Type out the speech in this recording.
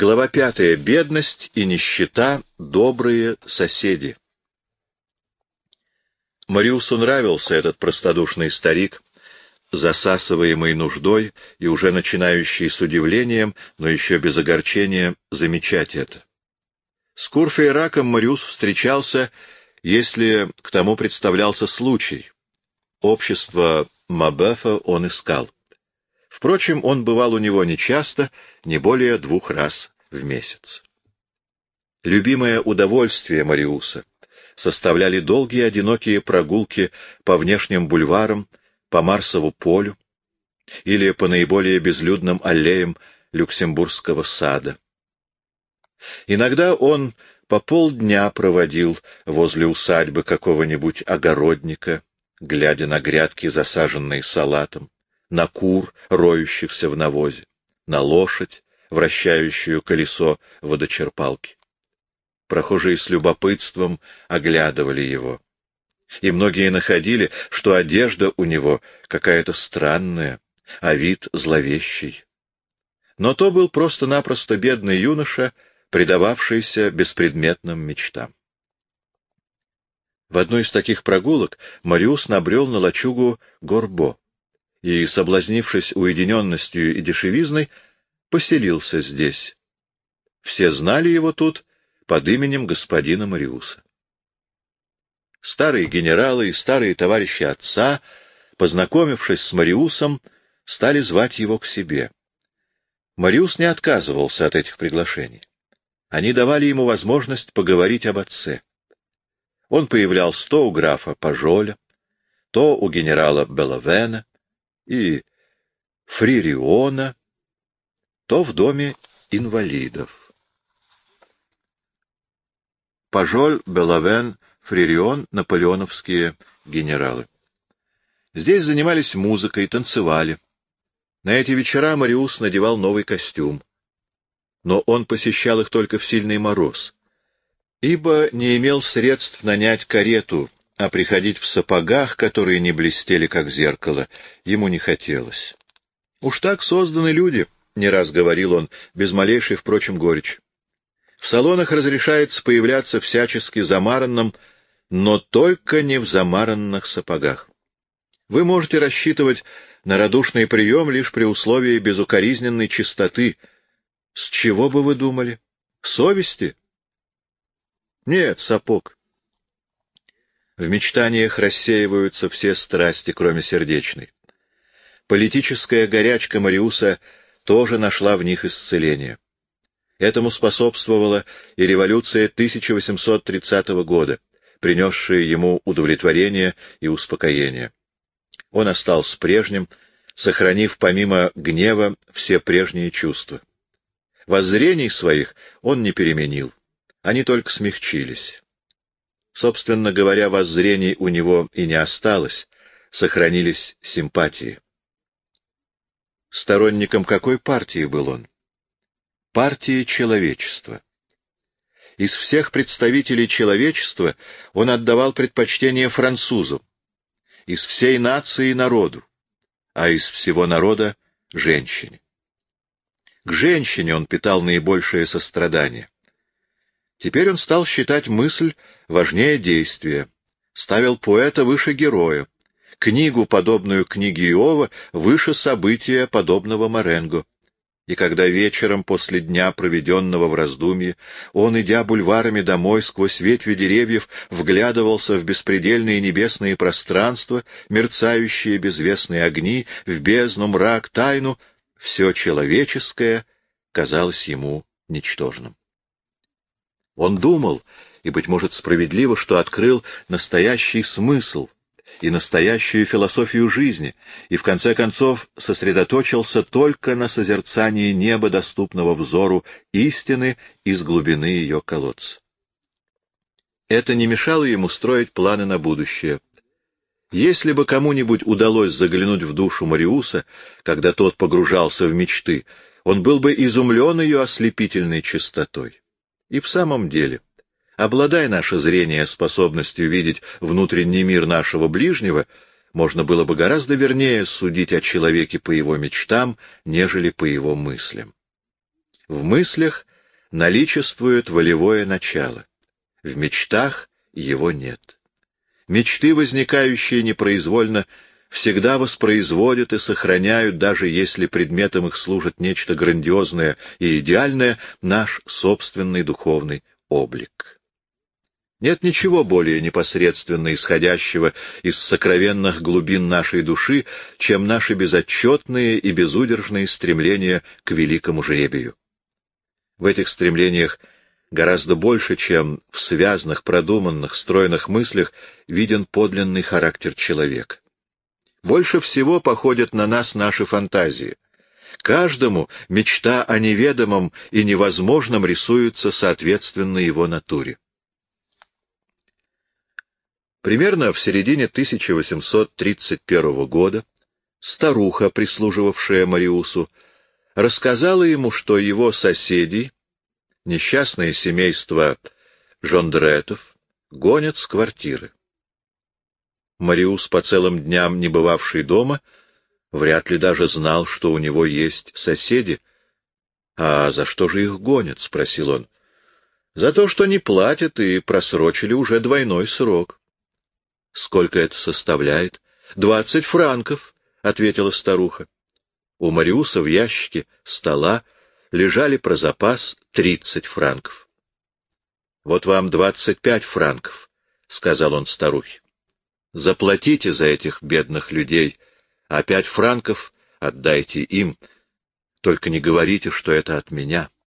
Глава пятая. Бедность и нищета — добрые соседи. Мариусу нравился этот простодушный старик, засасываемый нуждой и уже начинающий с удивлением, но еще без огорчения, замечать это. С Курфой Раком Мариус встречался, если к тому представлялся случай. Общество Мабефа он искал. Впрочем, он бывал у него нечасто, не более двух раз в месяц. Любимое удовольствие Мариуса составляли долгие одинокие прогулки по внешним бульварам, по Марсову полю или по наиболее безлюдным аллеям Люксембургского сада. Иногда он по полдня проводил возле усадьбы какого-нибудь огородника, глядя на грядки, засаженные салатом, на кур, роющихся в навозе, на лошадь, вращающую колесо водочерпалки. Прохожие с любопытством оглядывали его. И многие находили, что одежда у него какая-то странная, а вид зловещий. Но то был просто-напросто бедный юноша, предававшийся беспредметным мечтам. В одной из таких прогулок Мариус набрел на лачугу Горбо и, соблазнившись уединенностью и дешевизной, поселился здесь. Все знали его тут под именем господина Мариуса. Старые генералы и старые товарищи отца, познакомившись с Мариусом, стали звать его к себе. Мариус не отказывался от этих приглашений. Они давали ему возможность поговорить об отце. Он появлялся то у графа Пажоля, то у генерала Беловена и Фририона, то в доме инвалидов. Пажоль, Беловен, Фририон — наполеоновские генералы. Здесь занимались музыкой, танцевали. На эти вечера Мариус надевал новый костюм. Но он посещал их только в сильный мороз, ибо не имел средств нанять карету, а приходить в сапогах, которые не блестели, как зеркало, ему не хотелось. Уж так созданы люди —— не раз говорил он, без малейшей, впрочем, горечи. В салонах разрешается появляться всячески замаранным, но только не в замаранных сапогах. Вы можете рассчитывать на радушный прием лишь при условии безукоризненной чистоты. С чего бы вы думали? Совести? Нет, сапог. В мечтаниях рассеиваются все страсти, кроме сердечной. Политическая горячка Мариуса — тоже нашла в них исцеление. Этому способствовала и революция 1830 года, принесшая ему удовлетворение и успокоение. Он остался прежним, сохранив помимо гнева все прежние чувства. Воззрений своих он не переменил, они только смягчились. Собственно говоря, воззрений у него и не осталось, сохранились симпатии. Сторонником какой партии был он? Партии человечества. Из всех представителей человечества он отдавал предпочтение французам, из всей нации народу, а из всего народа — женщине. К женщине он питал наибольшее сострадание. Теперь он стал считать мысль важнее действия, ставил поэта выше героя, книгу, подобную книге Иова, выше события, подобного Маренго. И когда вечером после дня, проведенного в раздумье, он, идя бульварами домой сквозь ветви деревьев, вглядывался в беспредельные небесные пространства, мерцающие безвестные огни, в бездну, мрак, тайну, все человеческое казалось ему ничтожным. Он думал, и, быть может, справедливо, что открыл настоящий смысл — и настоящую философию жизни, и в конце концов сосредоточился только на созерцании неба, доступного взору истины из глубины ее колодца. Это не мешало ему строить планы на будущее. Если бы кому-нибудь удалось заглянуть в душу Мариуса, когда тот погружался в мечты, он был бы изумлен ее ослепительной чистотой. И в самом деле — Обладая наше зрение способностью видеть внутренний мир нашего ближнего, можно было бы гораздо вернее судить о человеке по его мечтам, нежели по его мыслям. В мыслях наличествует волевое начало. В мечтах его нет. Мечты, возникающие непроизвольно, всегда воспроизводят и сохраняют, даже если предметом их служит нечто грандиозное и идеальное, наш собственный духовный облик. Нет ничего более непосредственно исходящего из сокровенных глубин нашей души, чем наши безотчетные и безудержные стремления к великому жребию. В этих стремлениях гораздо больше, чем в связанных, продуманных, стройных мыслях, виден подлинный характер человека. Больше всего походят на нас наши фантазии. Каждому мечта о неведомом и невозможном рисуется соответственно его натуре. Примерно в середине 1831 года старуха, прислуживавшая Мариусу, рассказала ему, что его соседи, несчастное семейство Жондретов, гонят с квартиры. Мариус, по целым дням не бывавший дома, вряд ли даже знал, что у него есть соседи. — А за что же их гонят? — спросил он. — За то, что не платят и просрочили уже двойной срок. — Сколько это составляет? — Двадцать франков, — ответила старуха. У Мариуса в ящике стола лежали про запас тридцать франков. — Вот вам двадцать пять франков, — сказал он старухе. — Заплатите за этих бедных людей, а пять франков отдайте им. Только не говорите, что это от меня. —